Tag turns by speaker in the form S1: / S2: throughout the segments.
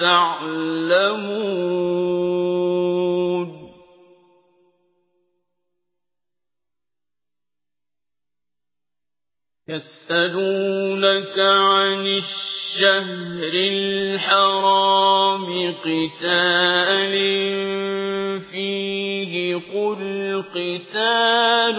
S1: تعلمون. يسألونك عن الشهر الحرام قتال فيه قل قتال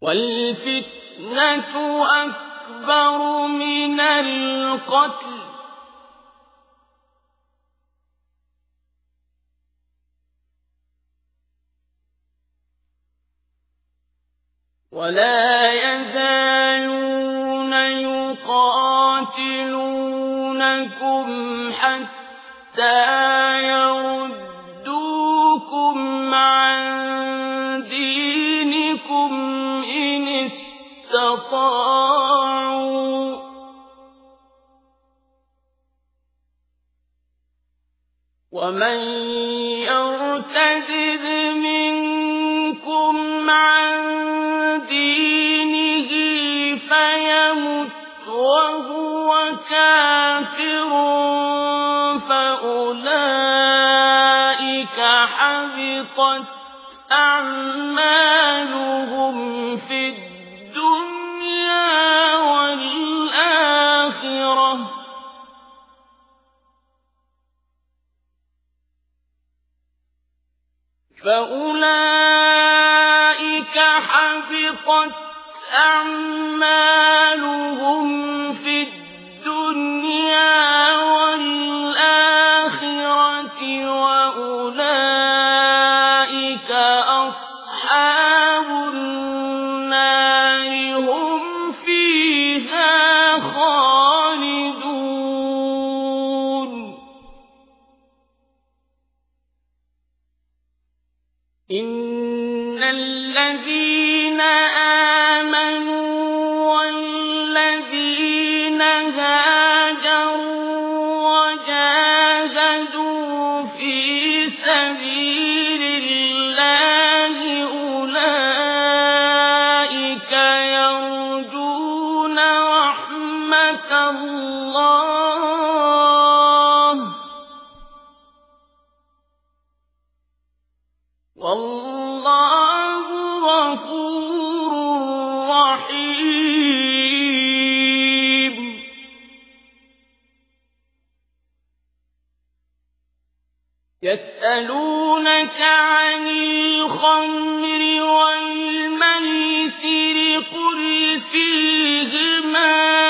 S1: والفتنة أكبر من القتل. ولا يزالون يقاتلونكم حتى يردوكم استطاعوا. ومن يرتد منكم عن دينه فيمت وهو كافر فأولئك حبطت أعمالهم. فأولئك حبطت أعمالهم إن الذين آمنوا والذين هاجروا وجاهدوا في سبيل الله أولئك يرجون رحمة الله رحيم يسألونك عن الخمر والميسر قل فيهما